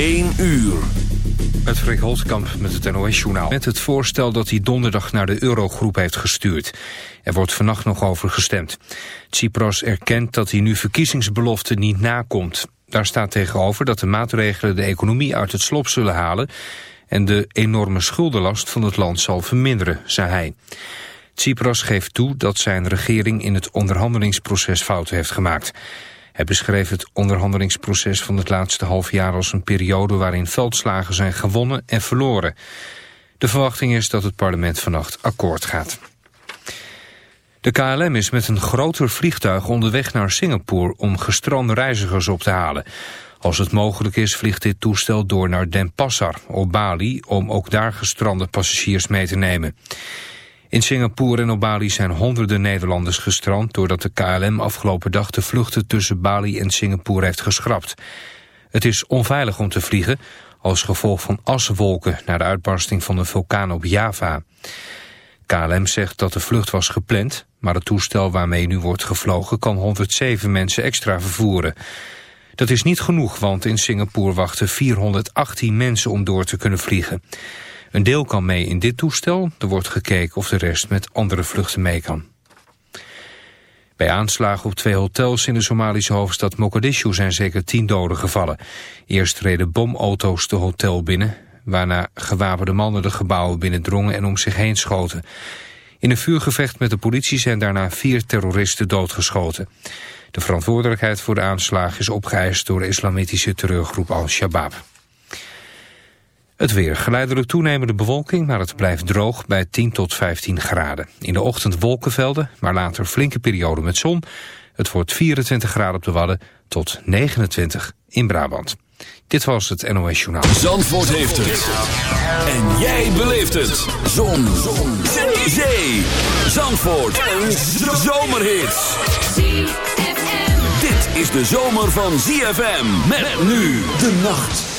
1 uur. Het Freek met het NOS-journaal. Met het voorstel dat hij donderdag naar de Eurogroep heeft gestuurd. Er wordt vannacht nog over gestemd. Tsipras erkent dat hij nu verkiezingsbeloften niet nakomt. Daar staat tegenover dat de maatregelen de economie uit het slop zullen halen... en de enorme schuldenlast van het land zal verminderen, zei hij. Tsipras geeft toe dat zijn regering in het onderhandelingsproces fouten heeft gemaakt... Hij beschreef het onderhandelingsproces van het laatste half jaar als een periode waarin veldslagen zijn gewonnen en verloren. De verwachting is dat het parlement vannacht akkoord gaat. De KLM is met een groter vliegtuig onderweg naar Singapore om gestrande reizigers op te halen. Als het mogelijk is vliegt dit toestel door naar Denpasar op Bali om ook daar gestrande passagiers mee te nemen. In Singapore en op Bali zijn honderden Nederlanders gestrand... doordat de KLM afgelopen dag de vluchten tussen Bali en Singapore heeft geschrapt. Het is onveilig om te vliegen als gevolg van aswolken... na de uitbarsting van een vulkaan op Java. KLM zegt dat de vlucht was gepland... maar het toestel waarmee nu wordt gevlogen kan 107 mensen extra vervoeren. Dat is niet genoeg, want in Singapore wachten 418 mensen om door te kunnen vliegen. Een deel kan mee in dit toestel. Er wordt gekeken of de rest met andere vluchten mee kan. Bij aanslagen op twee hotels in de Somalische hoofdstad Mogadishu zijn zeker tien doden gevallen. Eerst reden bomauto's de hotel binnen, waarna gewapende mannen de gebouwen binnendrongen en om zich heen schoten. In een vuurgevecht met de politie zijn daarna vier terroristen doodgeschoten. De verantwoordelijkheid voor de aanslag is opgeëist door de islamitische terreurgroep Al-Shabaab. Het weer. Geleidelijk toenemende bewolking, maar het blijft droog bij 10 tot 15 graden. In de ochtend wolkenvelden, maar later flinke periode met zon. Het wordt 24 graden op de Wadden tot 29 in Brabant. Dit was het NOS Journaal. Zandvoort heeft het. En jij beleeft het. Zon. zon. Zee. Zandvoort. Een zomerhit. Dit is de zomer van ZFM. Met nu de nacht.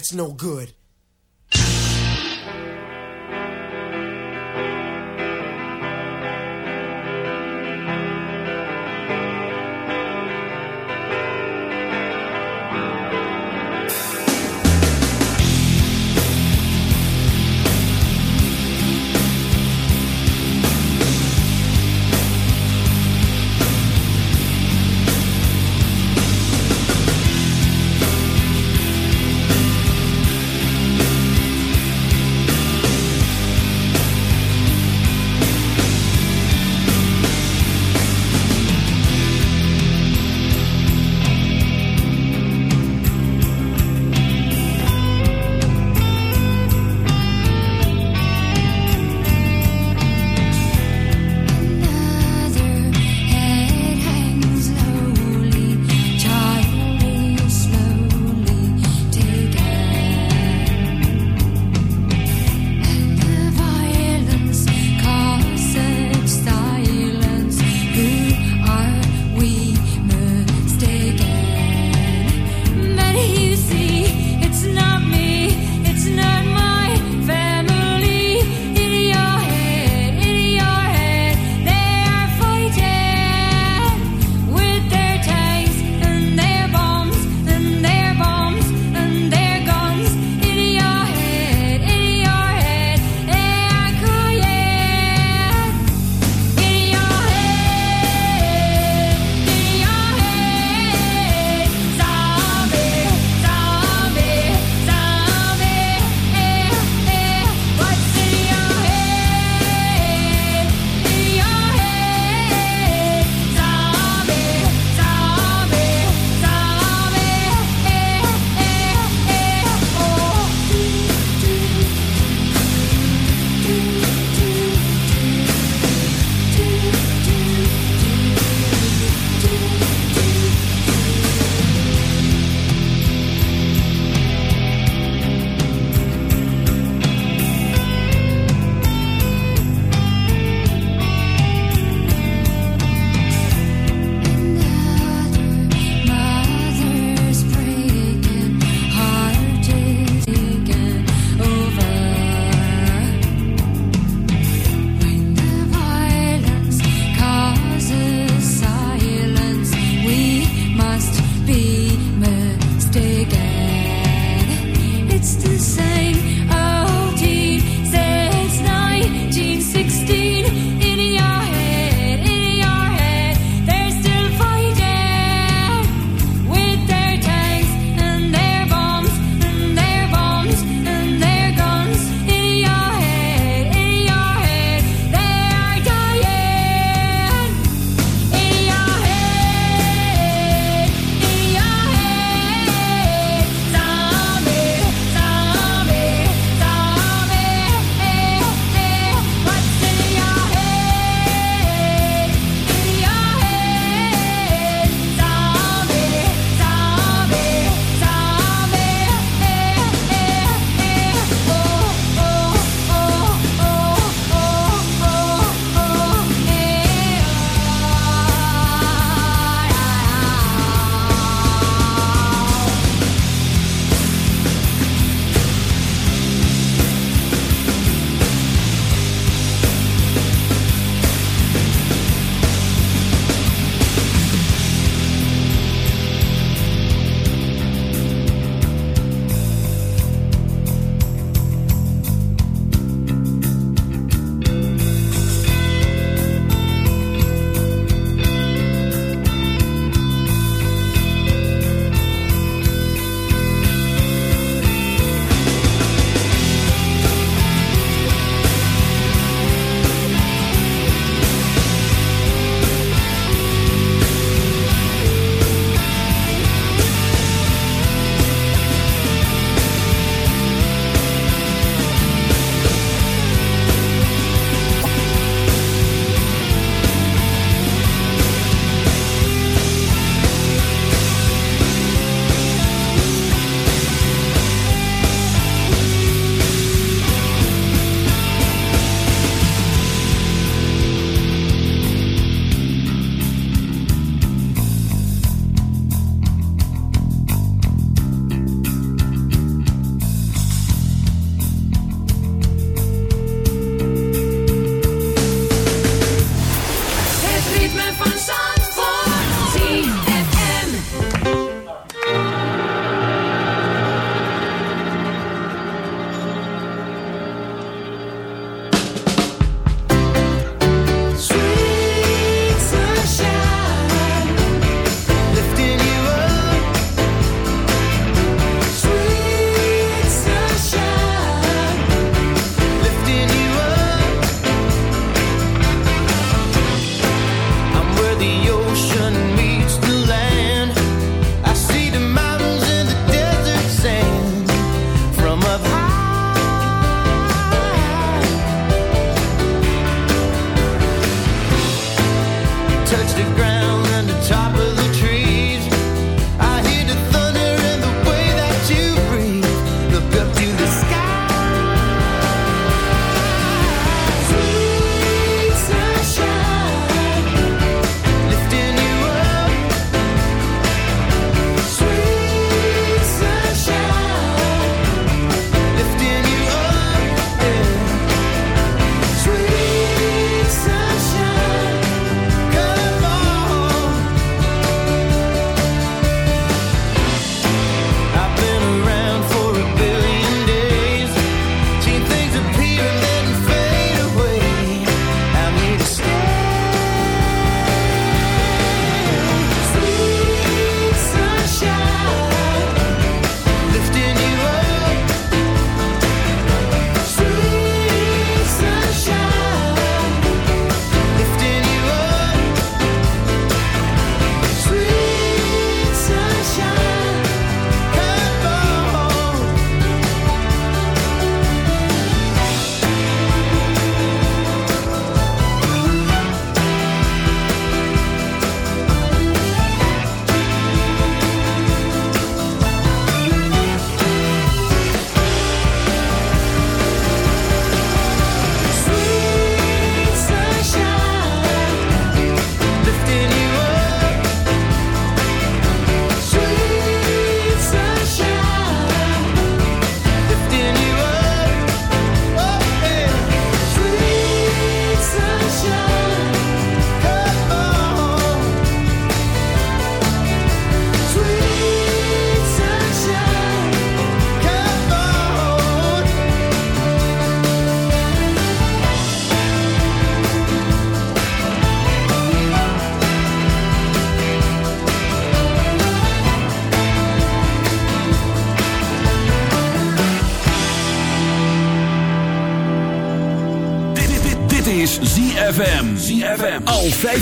That's no good.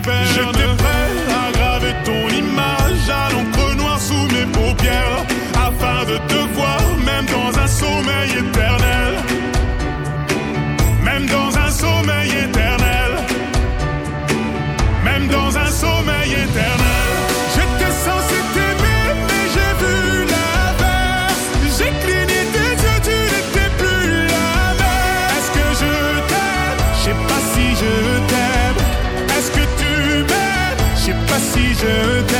l'hiver. J'étais prêt. Je,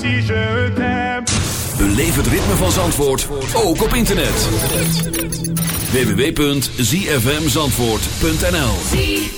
Si je. Beleef het ritme van Zandvoort ook op internet. www.zfmzandvoort.nl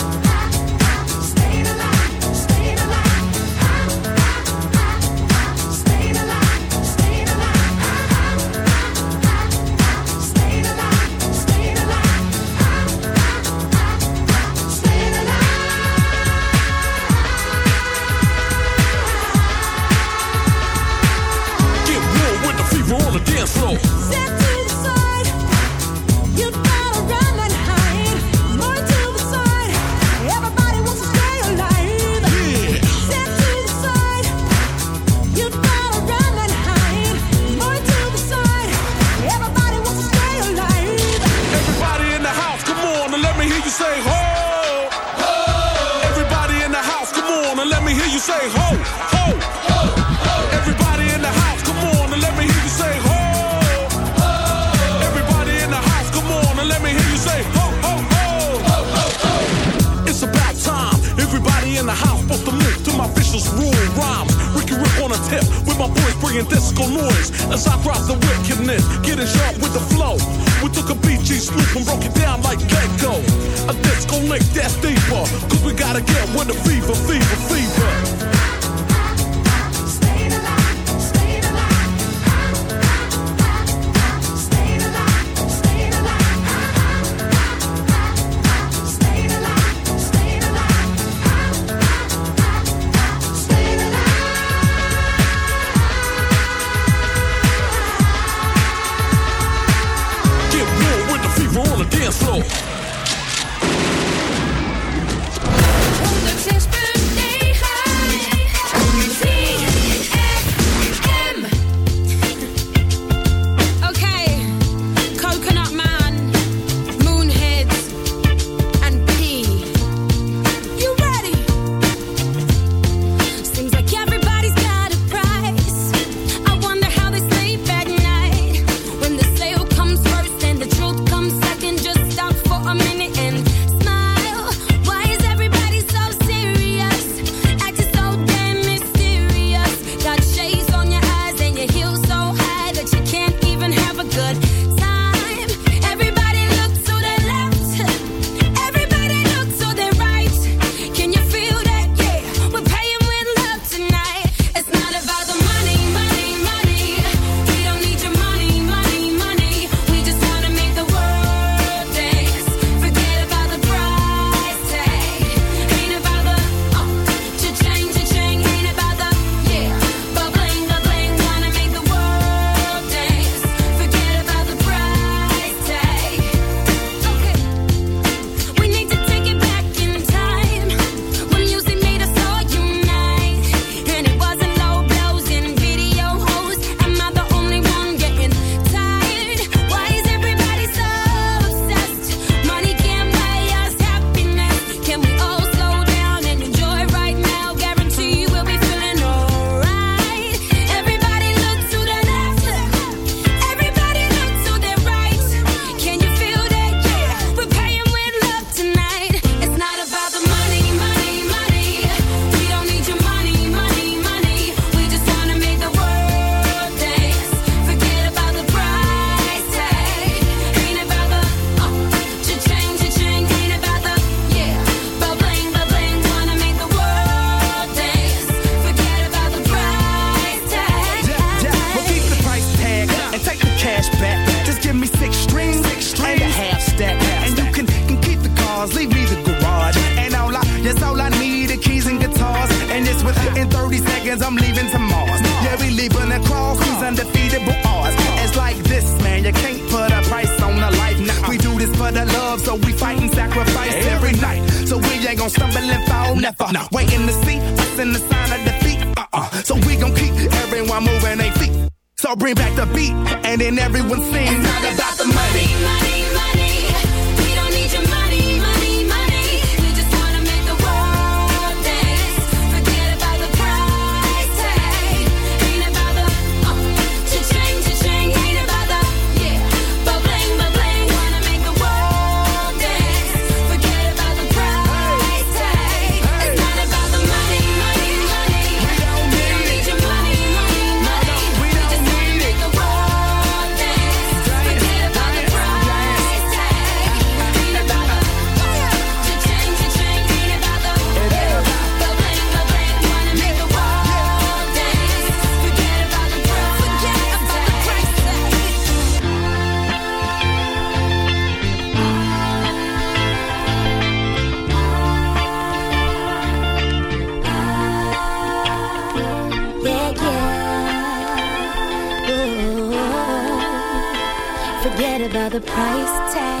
price tag.